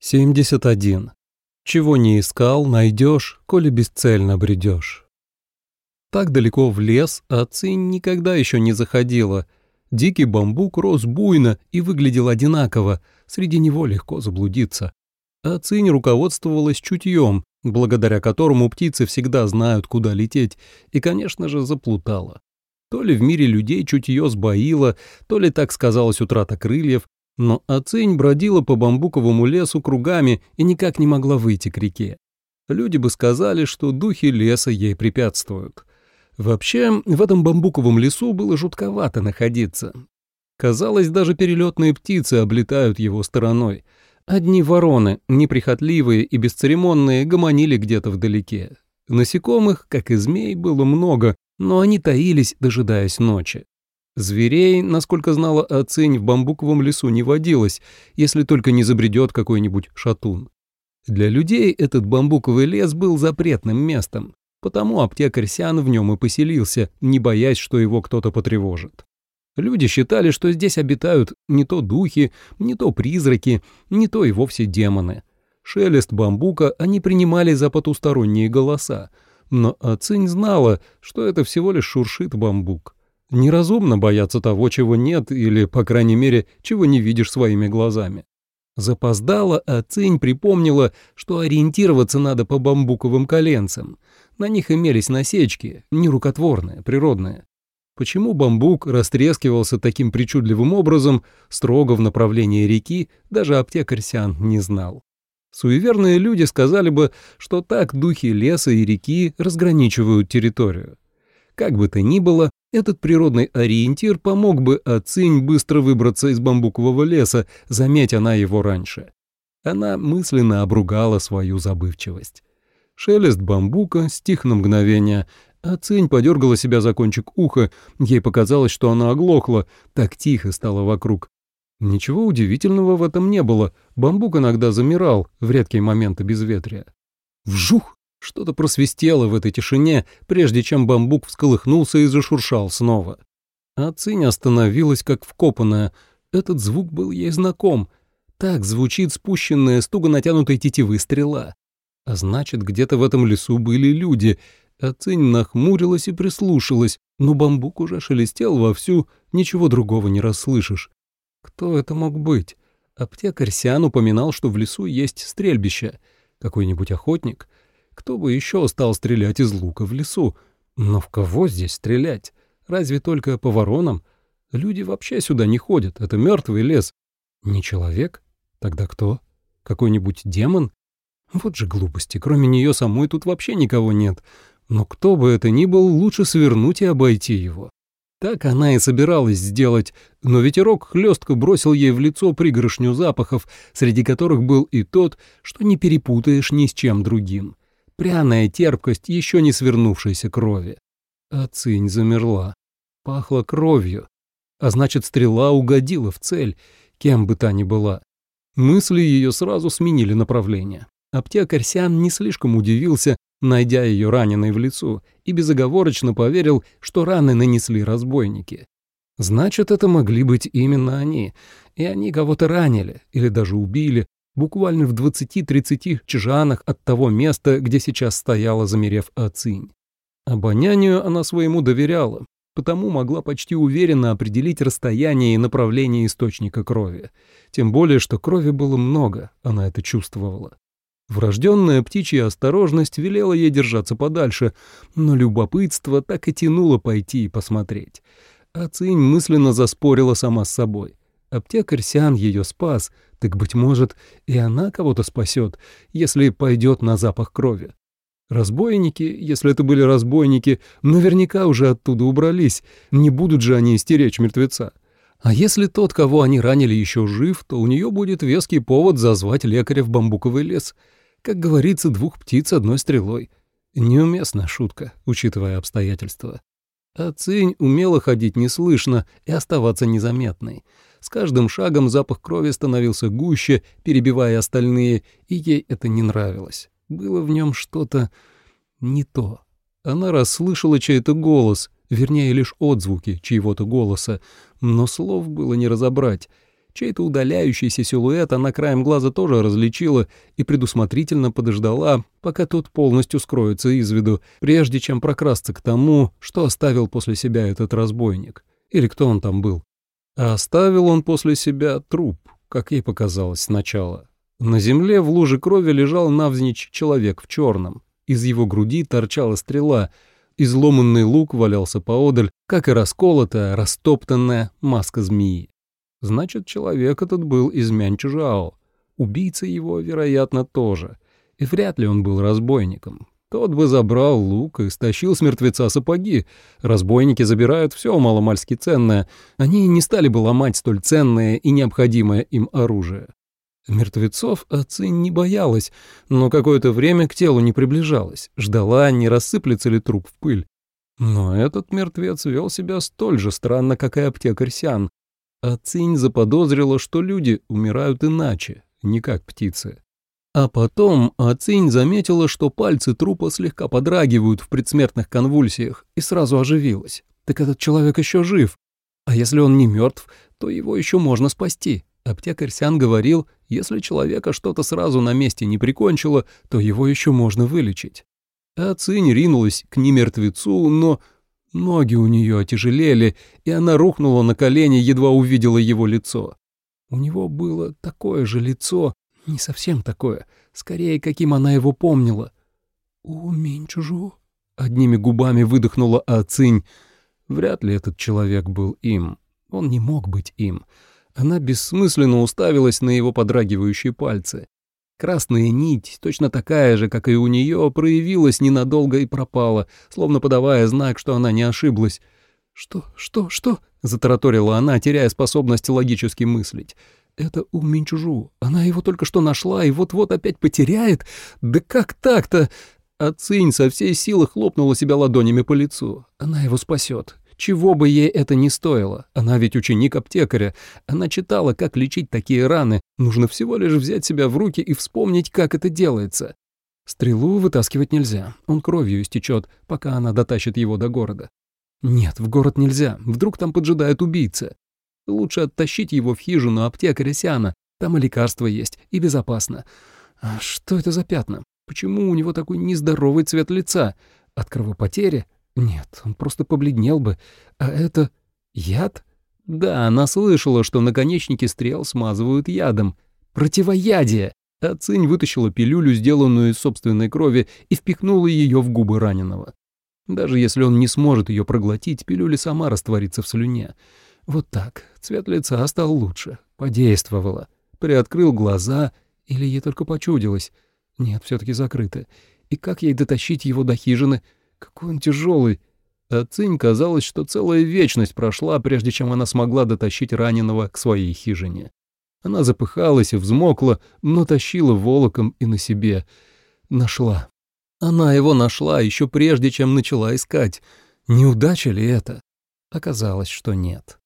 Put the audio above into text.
71. Чего не искал, найдешь, коли бесцельно бредешь. Так далеко в лес Ацинь никогда еще не заходила. Дикий бамбук рос буйно и выглядел одинаково, среди него легко заблудиться. Ацинь руководствовалась чутьем, благодаря которому птицы всегда знают, куда лететь, и, конечно же, заплутала. То ли в мире людей чутье сбоило, то ли так сказалась утрата крыльев, но Ацинь бродила по бамбуковому лесу кругами и никак не могла выйти к реке. Люди бы сказали, что духи леса ей препятствуют. Вообще, в этом бамбуковом лесу было жутковато находиться. Казалось, даже перелетные птицы облетают его стороной. Одни вороны, неприхотливые и бесцеремонные, гомонили где-то вдалеке. Насекомых, как и змей, было много, но они таились, дожидаясь ночи. Зверей, насколько знала Ацинь, в бамбуковом лесу не водилось, если только не забредет какой-нибудь шатун. Для людей этот бамбуковый лес был запретным местом, потому аптекарь Сян в нем и поселился, не боясь, что его кто-то потревожит. Люди считали, что здесь обитают не то духи, не то призраки, не то и вовсе демоны. Шелест бамбука они принимали за потусторонние голоса, но Ацинь знала, что это всего лишь шуршит бамбук. Неразумно бояться того, чего нет, или, по крайней мере, чего не видишь своими глазами. Запоздала, а Цинь припомнила, что ориентироваться надо по бамбуковым коленцам. На них имелись насечки, нерукотворные, природные. Почему бамбук растрескивался таким причудливым образом, строго в направлении реки, даже аптекарь Сян не знал. Суеверные люди сказали бы, что так духи леса и реки разграничивают территорию. Как бы то ни было, этот природный ориентир помог бы Ацинь быстро выбраться из бамбукового леса, заметь она его раньше. Она мысленно обругала свою забывчивость. Шелест бамбука стих на мгновение. Ацинь подергала себя за кончик уха, ей показалось, что она оглохла, так тихо стало вокруг. Ничего удивительного в этом не было, бамбук иногда замирал в редкие моменты безветрия. Вжух! Что-то просвистело в этой тишине, прежде чем бамбук всколыхнулся и зашуршал снова. А Цинь остановилась, как вкопанная. Этот звук был ей знаком. Так звучит спущенная с туго натянутой тетивы стрела. А значит, где-то в этом лесу были люди. А Цинь нахмурилась и прислушалась, но бамбук уже шелестел вовсю, ничего другого не расслышишь. Кто это мог быть? Аптекарь Сиан упоминал, что в лесу есть стрельбище. Какой-нибудь охотник — кто бы еще стал стрелять из лука в лесу? Но в кого здесь стрелять? Разве только по воронам? Люди вообще сюда не ходят, это мертвый лес. Не человек? Тогда кто? Какой-нибудь демон? Вот же глупости, кроме нее самой тут вообще никого нет. Но кто бы это ни был, лучше свернуть и обойти его. Так она и собиралась сделать, но ветерок хлестко бросил ей в лицо пригоршню запахов, среди которых был и тот, что не перепутаешь ни с чем другим пряная терпкость еще не свернувшейся крови. А цинь замерла. Пахло кровью. А значит, стрела угодила в цель, кем бы та ни была. Мысли ее сразу сменили направление. Аптекарь Сян не слишком удивился, найдя ее раненой в лицо, и безоговорочно поверил, что раны нанесли разбойники. Значит, это могли быть именно они, и они кого-то ранили или даже убили, буквально в 20-30 чжанах от того места, где сейчас стояла, замерев Ацинь. Обонянию она своему доверяла, потому могла почти уверенно определить расстояние и направление источника крови. Тем более, что крови было много, она это чувствовала. Врожденная птичья осторожность велела ей держаться подальше, но любопытство так и тянуло пойти и посмотреть. Ацинь мысленно заспорила сама с собой. Аптекарь Сян ее спас, так, быть может, и она кого-то спасет, если пойдет на запах крови. Разбойники, если это были разбойники, наверняка уже оттуда убрались, не будут же они стеречь мертвеца. А если тот, кого они ранили, еще жив, то у нее будет веский повод зазвать лекаря в бамбуковый лес. Как говорится, двух птиц одной стрелой. Неуместная шутка, учитывая обстоятельства. А Цинь умела ходить неслышно и оставаться незаметной. С каждым шагом запах крови становился гуще, перебивая остальные, и ей это не нравилось. Было в нем что-то не то. Она расслышала чей-то голос, вернее, лишь отзвуки чьего-то голоса, но слов было не разобрать. Чей-то удаляющийся силуэт она краем глаза тоже различила и предусмотрительно подождала, пока тот полностью скроется из виду, прежде чем прокрасться к тому, что оставил после себя этот разбойник. Или кто он там был. А оставил он после себя труп, как ей показалось сначала. На земле в луже крови лежал навзничь человек в черном. Из его груди торчала стрела, изломанный лук валялся поодаль, как и расколотая, растоптанная маска змеи. Значит, человек этот был из Мянчжао. Убийца его, вероятно, тоже. И вряд ли он был разбойником. Тот бы забрал лук и стащил с мертвеца сапоги. Разбойники забирают все маломальски ценное. Они не стали бы ломать столь ценное и необходимое им оружие. Мертвецов Ацинь не боялась, но какое-то время к телу не приближалась, ждала, не рассыплется ли труп в пыль. Но этот мертвец вел себя столь же странно, как и аптекарь Сян, а заподозрила, что люди умирают иначе, не как птицы. А потом Ацинь заметила, что пальцы трупа слегка подрагивают в предсмертных конвульсиях, и сразу оживилась. Так этот человек еще жив. А если он не мертв, то его еще можно спасти. Аптекарь Сян говорил, если человека что-то сразу на месте не прикончило, то его еще можно вылечить. А Цинь ринулась к немертвецу, но Ноги у нее отяжелели, и она рухнула на колени, едва увидела его лицо. У него было такое же лицо, не совсем такое, скорее, каким она его помнила. «У Минчужу?» — одними губами выдохнула Ацинь. Вряд ли этот человек был им. Он не мог быть им. Она бессмысленно уставилась на его подрагивающие пальцы. Красная нить, точно такая же, как и у нее, проявилась ненадолго и пропала, словно подавая знак, что она не ошиблась. «Что, что, что?» — затараторила она, теряя способность логически мыслить. «Это у Минчужу. Она его только что нашла и вот-вот опять потеряет? Да как так-то?» А Цинь со всей силы хлопнула себя ладонями по лицу. Она его спасет. Чего бы ей это ни стоило. Она ведь ученик аптекаря. Она читала, как лечить такие раны. Нужно всего лишь взять себя в руки и вспомнить, как это делается. Стрелу вытаскивать нельзя. Он кровью истечет, пока она дотащит его до города. Нет, в город нельзя. Вдруг там поджидает убийца. Лучше оттащить его в хижину аптекаря Сиана. Там и лекарства есть, и безопасно. А что это за пятна? Почему у него такой нездоровый цвет лица? От кровопотери? Нет, он просто побледнел бы. А это яд? Да, она слышала, что наконечники стрел смазывают ядом. Противоядие! А Цинь вытащила пилюлю, сделанную из собственной крови, и впихнула ее в губы раненого. Даже если он не сможет ее проглотить, пилюля сама растворится в слюне. Вот так. Цвет лица стал лучше. Подействовало. Приоткрыл глаза, или ей только почудилось. Нет, все таки закрыто. И как ей дотащить его до хижины — какой он тяжелый. А Цинь казалось, что целая вечность прошла, прежде чем она смогла дотащить раненого к своей хижине. Она запыхалась и взмокла, но тащила волоком и на себе. Нашла. Она его нашла еще прежде, чем начала искать. Неудача ли это? Оказалось, что нет.